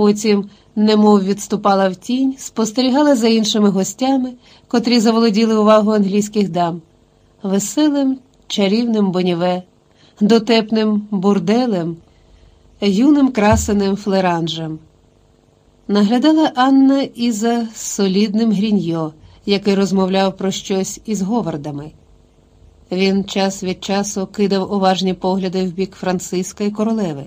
Потім, немов відступала в тінь, спостерігала за іншими гостями, котрі заволоділи увагу англійських дам, веселим, чарівним боніве, дотепним бурделем, юним красеним флеранжем. Наглядала Анна і за солідним гріньо, який розмовляв про щось із Говардами. Він час від часу кидав уважні погляди в бік Франциска і королеви.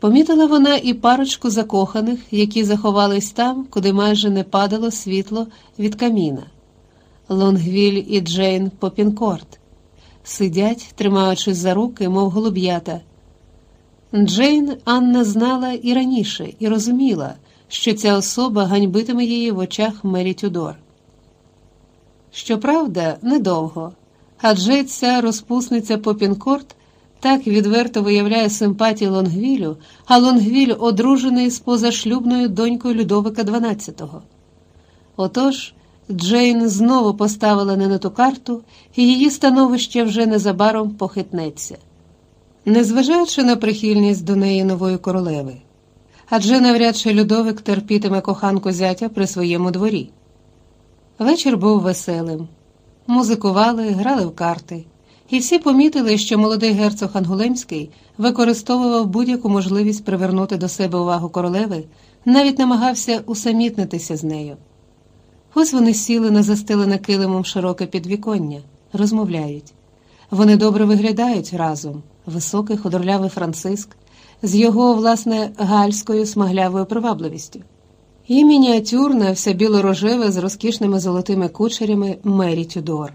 Помітила вона і парочку закоханих, які заховались там, куди майже не падало світло від каміна. Лонгвіль і Джейн Попінкорт сидять, тримаючись за руки, мов голуб'ята. Джейн Анна знала і раніше, і розуміла, що ця особа ганьбитиме її в очах Мері Тюдор. Щоправда, недовго, адже ця розпусниця Попінкорт так відверто виявляє симпатії Лонгвілю, а Лонгвіль одружений з позашлюбною донькою Людовика XII. Отож, Джейн знову поставила не на ту карту, і її становище вже незабаром похитнеться, незважаючи на прихильність до неї нової королеви. Адже навряд чи Людовик терпітиме коханку зятя при своєму дворі. Вечір був веселим. Музикували, грали в карти, і всі помітили, що молодий герцог Ангулемський використовував будь-яку можливість привернути до себе увагу королеви, навіть намагався усамітнитися з нею. Ось вони сіли на застелене килимом широке підвіконня, розмовляють. Вони добре виглядають разом, високий худорлявий Франциск, з його, власне, гальською смаглявою привабливістю. І мініатюрна, вся білорожева з розкішними золотими кучерями Мері Тюдор.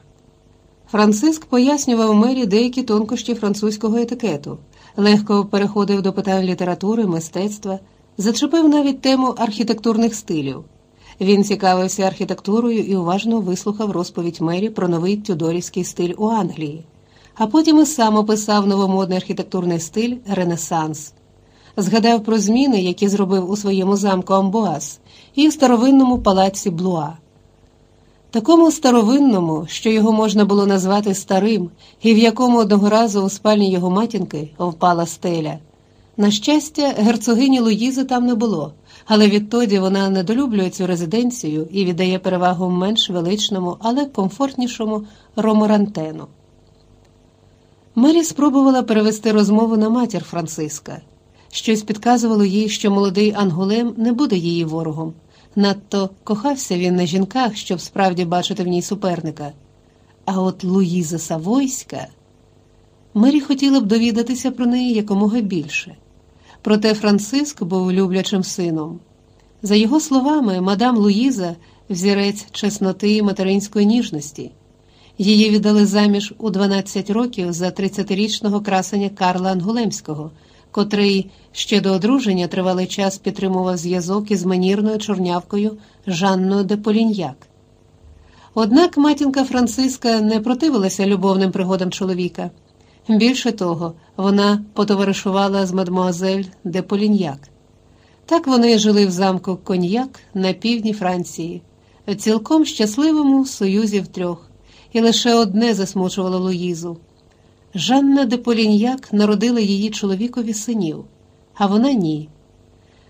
Франциск пояснював Мері деякі тонкощі французького етикету, легко переходив до питань літератури, мистецтва, зачепив навіть тему архітектурних стилів. Він цікавився архітектурою і уважно вислухав розповідь Мері про новий тюдорівський стиль у Англії, а потім і сам описав новомодний архітектурний стиль Ренесанс. Згадав про зміни, які зробив у своєму замку Амбуаз і в старовинному палаці Блуа. Такому старовинному, що його можна було назвати старим, і в якому одного разу у спальні його матінки впала стеля. На щастя, герцогині Луїзи там не було, але відтоді вона недолюблює цю резиденцію і віддає перевагу менш величному, але комфортнішому роморантену. Мері спробувала перевести розмову на матір Франциска. Щось підказувало їй, що молодий Ангулем не буде її ворогом. Надто кохався він на жінках, щоб справді бачити в ній суперника. А от Луїза Савойська Мері хотіла б довідатися про неї якомога більше. Проте Франциск був люблячим сином. За його словами, мадам Луїза взірець чесноти і материнської ніжності. Її віддали заміж у 12 років за 30-річного красення Карла Ангулемського котрий ще до одруження тривалий час підтримував зв'язок із манірною чорнявкою Жанною де Поліньяк. Однак матінка Франциска не противилася любовним пригодам чоловіка. Більше того, вона потоваришувала з мадмуазель де Поліньяк. Так вони жили в замку Коньяк на півдні Франції, цілком щасливому союзі втрьох, і лише одне засмучувало Луїзу. Жанна де Поліньяк народила її чоловікові синів, а вона ні.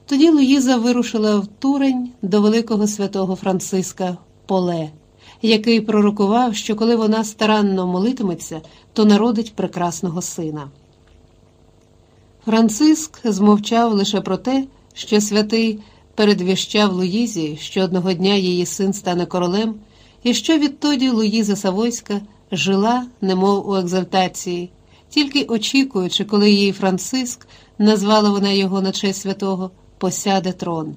Тоді Луїза вирушила в турень до великого святого Франциска Поле, який пророкував, що коли вона старанно молитиметься, то народить прекрасного сина. Франциск змовчав лише про те, що святий передвіщав Луїзі, що одного дня її син стане королем, і що відтоді Луїза Савойська жила, немов у екзальтації, тільки очікуючи, коли її Франциск, назвала вона його на честь святого, посяде трон.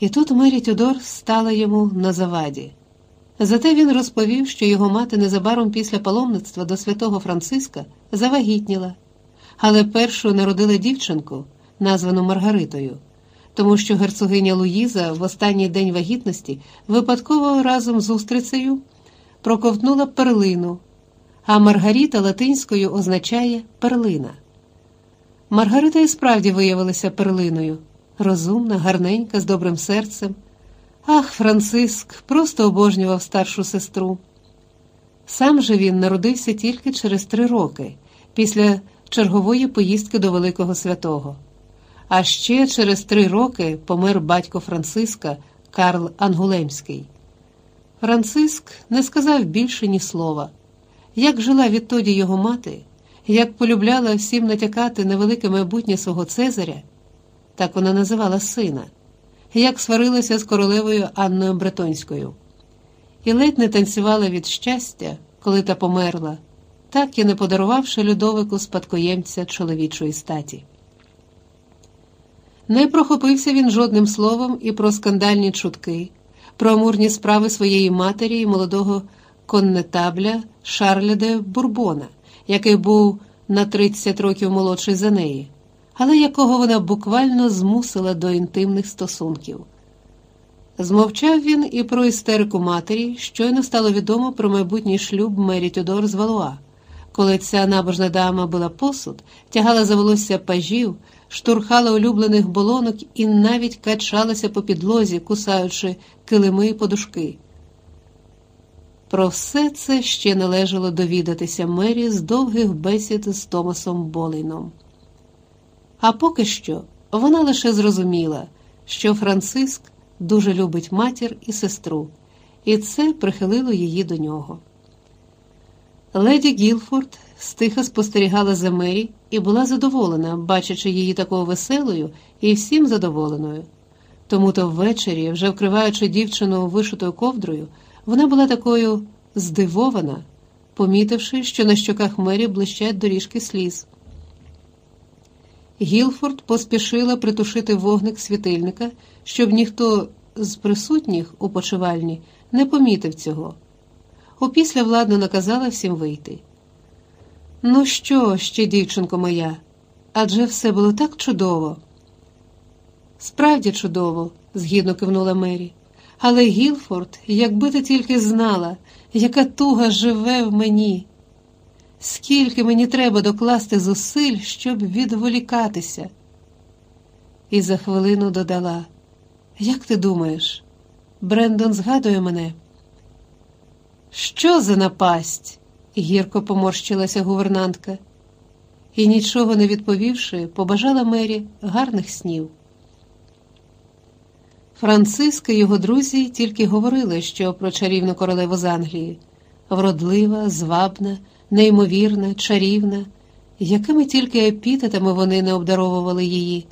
І тут Мері Тюдор стала йому на заваді. Зате він розповів, що його мати незабаром після паломництва до святого Франциска завагітніла, але першу народила дівчинку, названу Маргаритою, тому що герцогиня Луїза в останній день вагітності випадково разом з устрицею проковтнула перлину, а Маргарита латинською означає перлина. Маргарита і справді виявилася перлиною розумна, гарненька, з добрим серцем. Ах, Франциск просто обожнював старшу сестру. Сам же він народився тільки через три роки після чергової поїздки до Великого Святого. А ще через три роки помер батько Франциска Карл Ангулемський. Франциск не сказав більше ні слова. Як жила відтоді його мати, як полюбляла всім натякати на велике майбутнє свого Цезаря, так вона називала сина, як сварилася з королевою Анною Бретонською, і ледь не танцювала від щастя, коли та померла, так і не подарувавши Людовику спадкоємця чоловічої статі. Не прохопився він жодним словом і про скандальні чутки, про амурні справи своєї матері і молодого коннетабля Шарля де Бурбона, який був на 30 років молодший за неї, але якого вона буквально змусила до інтимних стосунків. Змовчав він і про істерику матері, щойно стало відомо про майбутній шлюб Мері Тюдор з Валуа. Коли ця набожна дама била посуд, тягала за волосся пажів, штурхала улюблених болонок і навіть качалася по підлозі, кусаючи килими і подушки. Про все це ще належало довідатися Мері з довгих бесід з Томасом Болейном. А поки що вона лише зрозуміла, що Франциск дуже любить матір і сестру, і це прихилило її до нього. Леді Гілфорд стиха спостерігала за Мері і була задоволена, бачачи її такою веселою і всім задоволеною. Тому то ввечері, вже вкриваючи дівчину вишитою ковдрою, вона була такою здивована, помітивши, що на щоках Мері блищать доріжки сліз. Гілфорд поспішила притушити вогник світильника, щоб ніхто з присутніх у почивальні не помітив цього. Опісля владно наказала всім вийти. Ну що, ще, дівчинко моя, адже все було так чудово. Справді чудово, згідно кивнула Мері. Але Гілфорд, якби ти тільки знала, яка туга живе в мені, скільки мені треба докласти зусиль, щоб відволікатися. І за хвилину додала: Як ти думаєш, Брендон згадує мене? Що за напасть? Гірко поморщилася гувернантка, і, нічого не відповівши, побажала Мері гарних снів. Франциск і його друзі тільки говорили, що про чарівну королеву з Англії вродлива, звабна, неймовірна, чарівна, якими тільки епітетами вони не обдаровували її.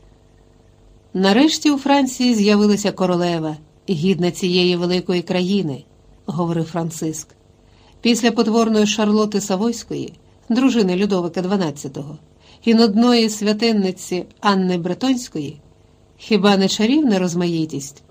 Нарешті у Франції з'явилася королева, гідна цієї великої країни, говорив Франциск. Після потворної Шарлоти Савойської, дружини Людовика XII, і нудної святенниці Анни Бретонської. Хіба не чарівна розмаїтість?